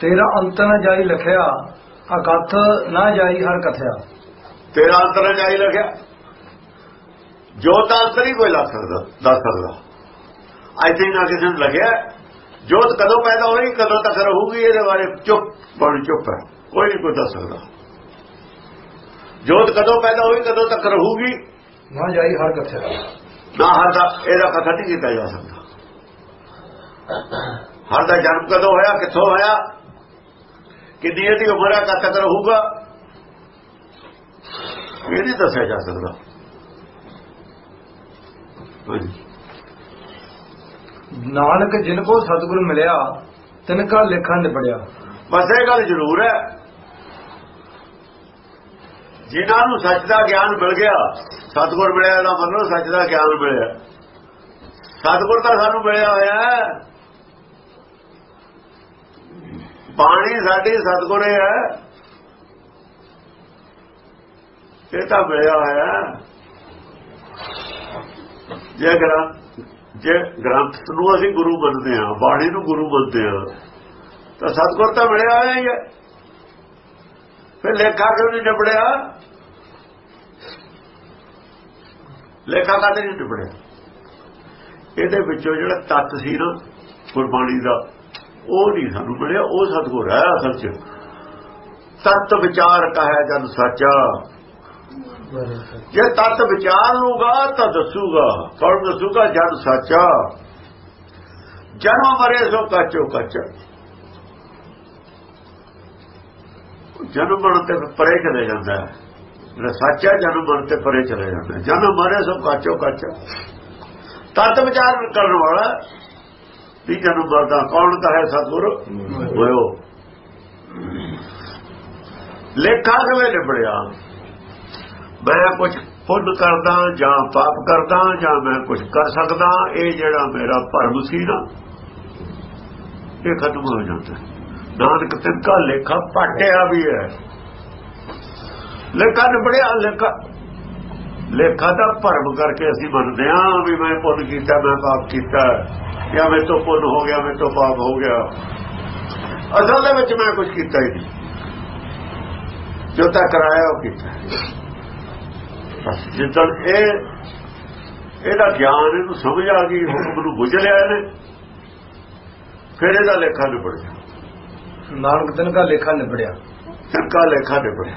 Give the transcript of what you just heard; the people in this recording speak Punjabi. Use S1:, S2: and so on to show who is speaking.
S1: ਤੇਰਾ ਅੰਤ ਨ ਜਾਈ ਲਖਿਆ ਅਕਥ ਨਾ ਜਾਈ ਹਰ ਕਥਿਆ।
S2: ਤੇਰਾ ਅੰਤਰ ਜਾਈ ਲਗਿਆ ਜੋਤ ਦਾ ਅੰਤਰ ਹੀ ਕੋਈ ਲੱਗ ਸਕਦਾ ਦੱਸ ਸਕਦਾ। ਅੱਜ ਤੇ ਨਾ ਕਿਸੇ ਨੂੰ ਲੱਗਿਆ। ਜੋਤ ਕਦੋਂ ਪੈਦਾ ਹੋਈ ਕਦੋਂ ਤੱਕ ਰਹੂਗੀ ਇਹਦੇ ਬਾਰੇ ਚੁੱਪ ਬਣ ਚੁੱਪ ਹੈ। ਕੋਈ ਨਹੀਂ ਕੋਈ ਦੱਸ ਸਕਦਾ। ਜੋਤ ਕਦੋਂ ਪੈਦਾ ਹੋਈ ਕਦੋਂ ਤੱਕ ਰਹੂਗੀ
S1: ਨਾ ਜਾਈ ਹਰ ਕਥਿਆ।
S2: ਨਾ ਹਰ ਦਾ ਇਹਦਾ ਕਥਾ ਨਹੀਂ ਕੀਤਾ ਜਾ ਸਕਦਾ। ਹਰ ਦਾ ਜਨਮ ਕਦੋਂ ਹੋਇਆ ਕਿੱਥੋਂ ਹੋਇਆ ਕਿੰਨੀ ਇਹਦੀ ਉਮਰ ਹੈ ਕਦ ਤੱਕ ਰਹੂਗਾ। ਇਹ ਨਹੀਂ ਦੱਸਿਆ ਜਾ ਸਕਦਾ।
S1: ਨਾਨਕ ਜਿਨ ਕੋ ਸਤਿਗੁਰ ਮਿਲਿਆ ਤਿਨ ਕਾ ਲੇਖਾ ਨਿਬੜਿਆ।
S2: ਬਸ ਇਹ ਗੱਲ ਜ਼ਰੂਰ ਹੈ। ਜਿਨ੍ਹਾਂ ਨੂੰ ਸੱਚ ਦਾ ਗਿਆਨ ਮਿਲ ਗਿਆ ਸਤਿਗੁਰ ਮਿਲਿਆ ਦਾ ਮਤਲਬ ਸੱਚ ਦਾ ਗਿਆਨ ਮਿਲਿਆ। ਸਤਿਗੁਰ ਤਾਂ ਸਾਨੂੰ ਮਿਲਿਆ ਹੋਇਆ ਹੈ। ਬਾਣੀ ਸਾਡੀ ਸਤਿਗੁਰੇ ਹੈ। ਇਹ ਤਾਂ ਮਿਲਿਆ ਹੋਇਆ। ਜੇ ਗ੍ਰੰਥ ਜੇ ਗ੍ਰੰਥ ਨੂੰ ਅਸੀਂ ਗੁਰੂ ਮੰਨਦੇ ਹਾਂ, ਬਾਣੀ ਨੂੰ ਗੁਰੂ ਮੰਨਦੇ ਹਾਂ, ਤਾਂ ਸਤਿਗੁਰ ਤਾਂ ਮਿਲਿਆ ਹੋਇਆ ਹੀ ਹੈ। ਫਿਰ ਲੇਖਾ ਕਿਉਂ ਨਹੀਂ ਨਿਬੜਿਆ? ਲੇਖਾ ਕਾਹਦੇ ਨਹੀਂ ਨਿਬੜਿਆ? ਇਹਦੇ ਵਿੱਚੋਂ ਜਿਹੜਾ ਤੱਤ ਸੀ ਨਾ, ਗੁਰਬਾਣੀ ਦਾ ਉਹ ਨਹੀਂ ਸਾਨੂੰ ਮਿਲਿਆ, ਉਹ ਸਤਿਗੁਰ ਹੈ ਅਸਲ 'ਚ। ਤਤ ਵਿਚਾਰ ਕਹੈ ਜਨ ਸੱਚਾ। ਜੇ ਤਤ ਵਿਚਾਰ ਲੂਗਾ ਤਾਂ ਦੱਸੂਗਾ, ਕੌਣ ਦੱਸੂਗਾ? ਜਨ ਸੱਚਾ। ਜਨਮ ਮਰੇ ਸੋ ਕੱਚੋ ਕੱਚ। ਜਨਮ ਮਰਨ ਤੇ ਪਰੇ ਚਲੇ ਜਾਂਦਾ ਹੈ। ਜਿਹੜਾ ਸੱਚਾ ਜਨਮ ਮਰਨ ਤੇ ਪਰੇ ਚਲੇ ਜਾਂਦਾ ਜਨਮ ਮਰੇ ਸੋ ਕੱਚੋ ਕੱਚ। ਤਤ ਵਿਚਾਰ ਕਰਨ ਵਾਲਾ ਵੀ ਜਨਮ ਮਰਦਾ ਕੌਣ ਕਹੇ ਸਤਿਗੁਰ? ਹੋਇਓ ਲੇਖਾ ਕਿਵੇਂ ਨਿਬੜਿਆ ਮੈਂ ਕੁਝ ਪੁੰਨ ਕਰਦਾ ਜਾਂ ਪਾਪ ਕਰਦਾ ਜਾਂ ਮੈਂ ਕੁਝ ਕਰ ਸਕਦਾ ਇਹ ਜਿਹੜਾ ਮੇਰਾ ਭਰਮ ਸੀ ਨਾ ਇਹ ਖਤਮ ਹੋ ਜਾਂਦਾ। ਨਾਨਕ ਤਿੰਕਾ ਲੇਖਾ ਪਾਟਿਆ ਵੀ ਹੈ। ਲੇਖਾ ਨਿਬੜਿਆ ਲੇਖਾ ਲੇਖਾ ਦਾ ਭਰਮ ਕਰਕੇ ਅਸੀਂ ਮੰਨਦੇ ਹਾਂ ਵੀ ਮੈਂ ਪੁੰਨ ਕੀਤਾ ਮੈਂ ਪਾਪ ਕੀਤਾ। ਜਾਂ ਮੇਰੇ ਤੋਂ ਪੁੰਨ ਹੋ ਗਿਆ ਮੇਰੇ ਤੋਂ ਪਾਪ ਹੋ ਗਿਆ। ਅਸਲ ਦੇ ਵਿੱਚ ਮੈਂ ਕੁਝ ਕੀਤਾ ਹੀ ਨਹੀਂ। ਜੋ ਤਾਂ ਕਰਾਇਆ ਉਹ ਕੀਤਾ। ਜਿੱਦਣ ਇਹ ਇਹਦਾ ਗਿਆਨ ਇਹਨੂੰ ਸਮਝ ਆ ਗਈ ਹੁਕਮ ਨੂੰ ਬੁੱਝ ਲਿਆ ਇਹਨੇ। ਫਿਰ ਇਹਦਾ ਲੇਖਾ ਨਿਬੜ ਗਿਆ
S1: ਨਾਨਕ ਤਿਨ ਕਾ ਲੇਖਾ ਨਿਬੜਿਆ।
S2: ਤਿੰਕਾ ਲੇਖਾ ਨਿਬੜਿਆ।